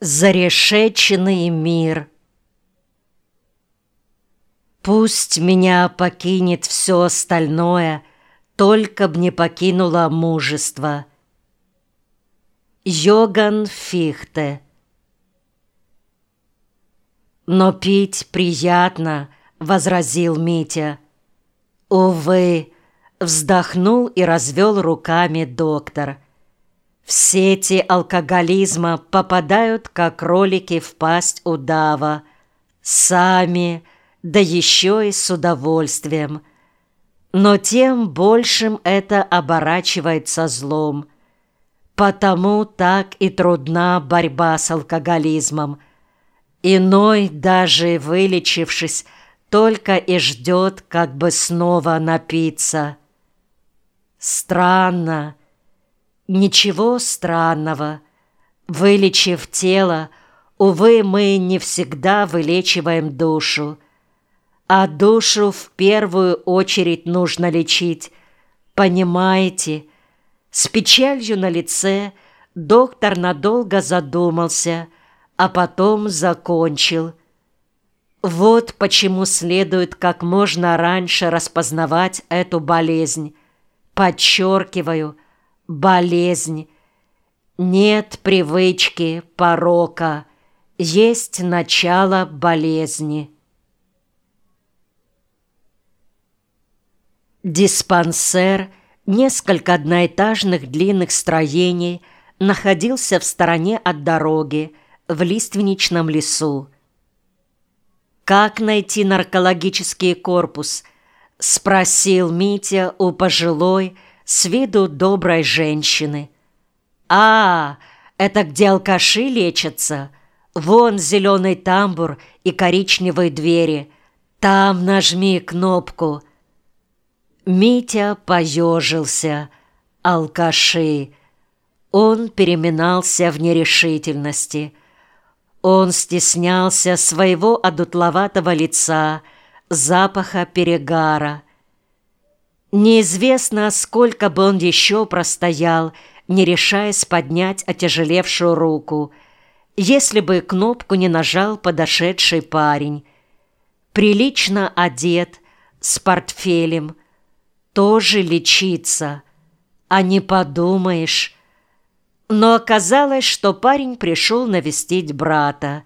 Зарешеченный мир Пусть меня покинет все остальное, Только б не покинуло мужество. Йоган Фихте «Но пить приятно», — возразил Митя. «Увы», — вздохнул и развел руками доктор — в сети алкоголизма попадают, как кролики в пасть удава. Сами, да еще и с удовольствием. Но тем большим это оборачивается злом. Потому так и трудна борьба с алкоголизмом. Иной, даже вылечившись, только и ждет, как бы снова напиться. Странно, Ничего странного. Вылечив тело, увы, мы не всегда вылечиваем душу. А душу в первую очередь нужно лечить. Понимаете? С печалью на лице доктор надолго задумался, а потом закончил. Вот почему следует как можно раньше распознавать эту болезнь. Подчеркиваю – болезнь. Нет привычки порока, есть начало болезни. Диспансер, несколько одноэтажных длинных строений, находился в стороне от дороги, в лиственничном лесу. «Как найти наркологический корпус?» — спросил Митя у пожилой, с виду доброй женщины. «А, это где алкаши лечатся? Вон зеленый тамбур и коричневые двери. Там нажми кнопку». Митя поежился. Алкаши. Он переминался в нерешительности. Он стеснялся своего одутловатого лица, запаха перегара. Неизвестно, сколько бы он еще простоял, не решаясь поднять отяжелевшую руку, если бы кнопку не нажал подошедший парень. Прилично одет, с портфелем, тоже лечиться, а не подумаешь. Но оказалось, что парень пришел навестить брата.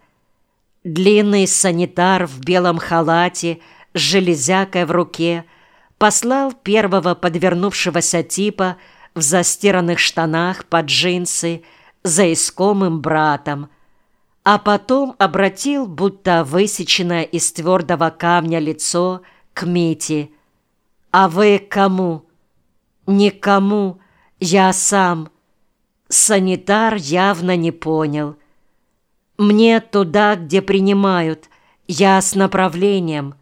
Длинный санитар в белом халате с железякой в руке – послал первого подвернувшегося типа в застиранных штанах под джинсы за искомым братом, а потом обратил, будто высеченное из твердого камня лицо, к Мите. «А вы кому?» «Никому, я сам». Санитар явно не понял. «Мне туда, где принимают, я с направлением.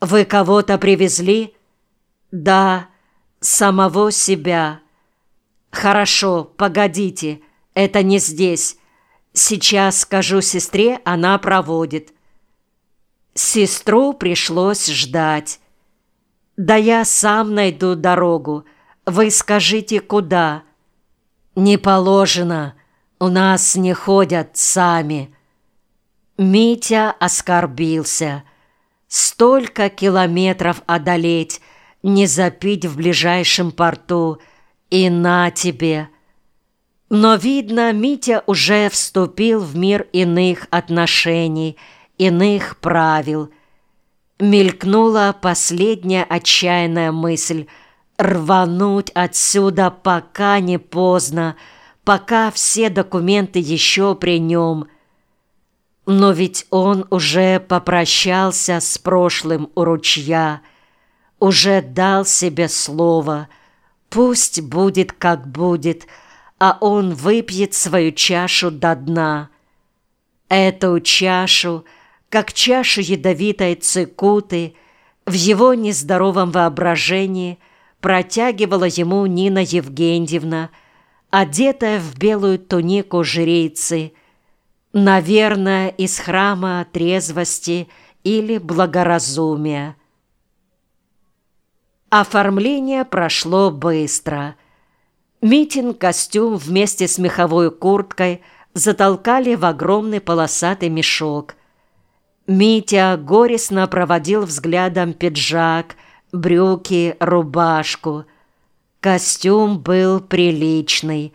Вы кого-то привезли?» Да, самого себя. Хорошо, погодите, это не здесь. Сейчас скажу сестре, она проводит. Сестру пришлось ждать. Да я сам найду дорогу. Вы скажите, куда? Не положено. У нас не ходят сами. Митя оскорбился. Столько километров одолеть — не запить в ближайшем порту, и на тебе. Но, видно, Митя уже вступил в мир иных отношений, иных правил. Мелькнула последняя отчаянная мысль — рвануть отсюда, пока не поздно, пока все документы еще при нем. Но ведь он уже попрощался с прошлым у ручья — уже дал себе слово. Пусть будет, как будет, а он выпьет свою чашу до дна. Эту чашу, как чашу ядовитой цикуты, в его нездоровом воображении протягивала ему Нина Евгеньевна, одетая в белую тунику жрицы, наверное, из храма трезвости или благоразумия. Оформление прошло быстро. Митин костюм вместе с меховой курткой затолкали в огромный полосатый мешок. Митя горестно проводил взглядом пиджак, брюки, рубашку. Костюм был приличный.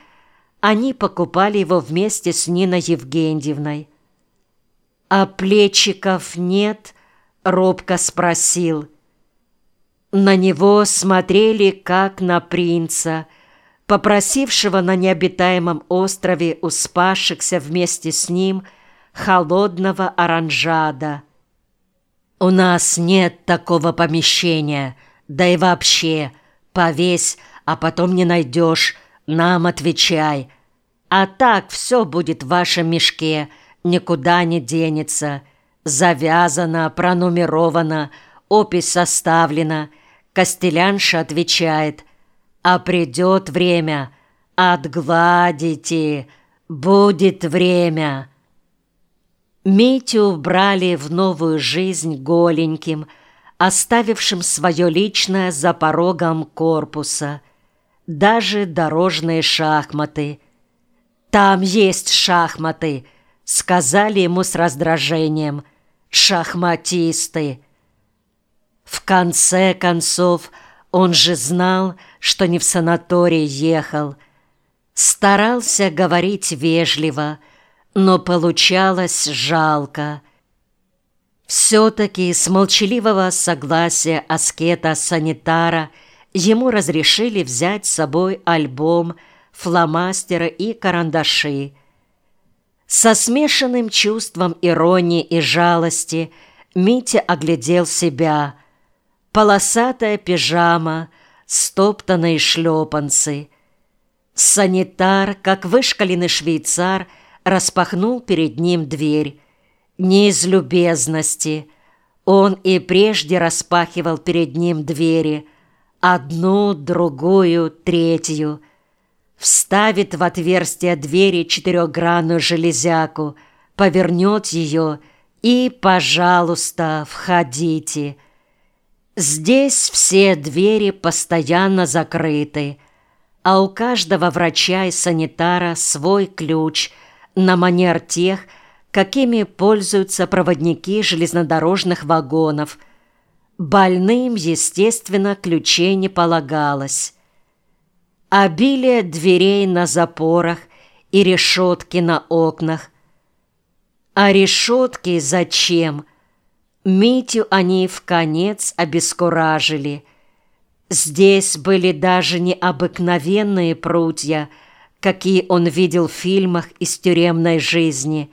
Они покупали его вместе с Ниной Евгеньевной. «А плечиков нет?» — робко спросил. На него смотрели, как на принца, попросившего на необитаемом острове у спасшихся вместе с ним холодного оранжада. «У нас нет такого помещения, да и вообще, повесь, а потом не найдешь, нам отвечай. А так все будет в вашем мешке, никуда не денется. Завязано, пронумеровано, опись составлена. Костелянша отвечает, а придет время, отгладите, будет время. Митю брали в новую жизнь голеньким, оставившим свое личное за порогом корпуса. Даже дорожные шахматы. «Там есть шахматы», — сказали ему с раздражением. «Шахматисты». В конце концов, он же знал, что не в санаторий ехал. Старался говорить вежливо, но получалось жалко. Все-таки с молчаливого согласия аскета-санитара ему разрешили взять с собой альбом, фломастеры и карандаши. Со смешанным чувством иронии и жалости Митя оглядел себя – полосатая пижама, стоптанные шлепанцы. Санитар, как вышкаленный швейцар, распахнул перед ним дверь. Не из любезности. Он и прежде распахивал перед ним двери. Одну, другую, третью. Вставит в отверстие двери четырехгранную железяку, повернет ее и, пожалуйста, входите – Здесь все двери постоянно закрыты, а у каждого врача и санитара свой ключ на манер тех, какими пользуются проводники железнодорожных вагонов. Больным, естественно, ключей не полагалось. Обилие дверей на запорах и решетки на окнах. А решетки зачем? Митю они в конец обескуражили. Здесь были даже не обыкновенные прутья, какие он видел в фильмах из тюремной жизни.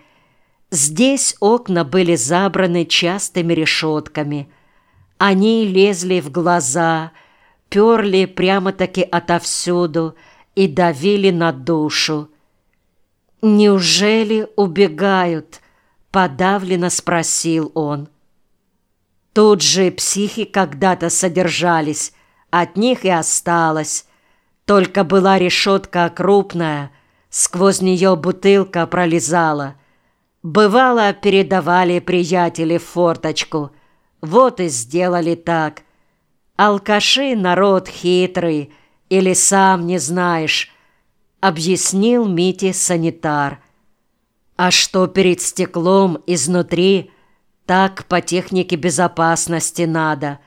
Здесь окна были забраны частыми решетками. Они лезли в глаза, перли прямо-таки отовсюду и давили на душу. «Неужели убегают?» — подавленно спросил он. Тут же психи когда-то содержались, от них и осталось. Только была решетка крупная, сквозь нее бутылка пролезала. Бывало, передавали приятели форточку. Вот и сделали так. Алкаши народ хитрый, или сам не знаешь, объяснил Мите санитар. А что перед стеклом изнутри – так по технике безопасности надо.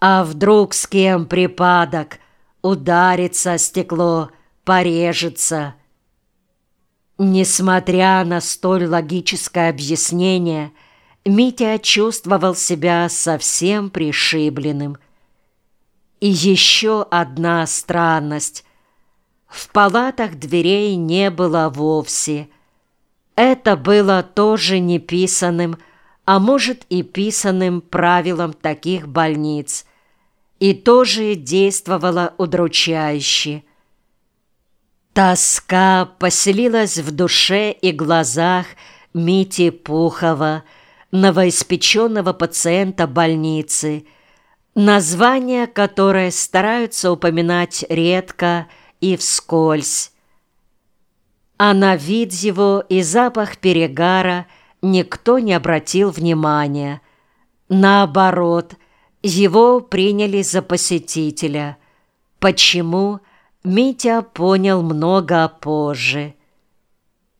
А вдруг с кем припадок? Ударится стекло, порежется. Несмотря на столь логическое объяснение, Митя чувствовал себя совсем пришибленным. И еще одна странность. В палатах дверей не было вовсе. Это было тоже неписанным, а может и писанным правилам таких больниц, и тоже действовало удручающе. Тоска поселилась в душе и глазах Мити Пухова, новоиспеченного пациента больницы, название которое стараются упоминать редко и вскользь. А на вид его и запах перегара – никто не обратил внимания. Наоборот, его приняли за посетителя. Почему, Митя понял много позже.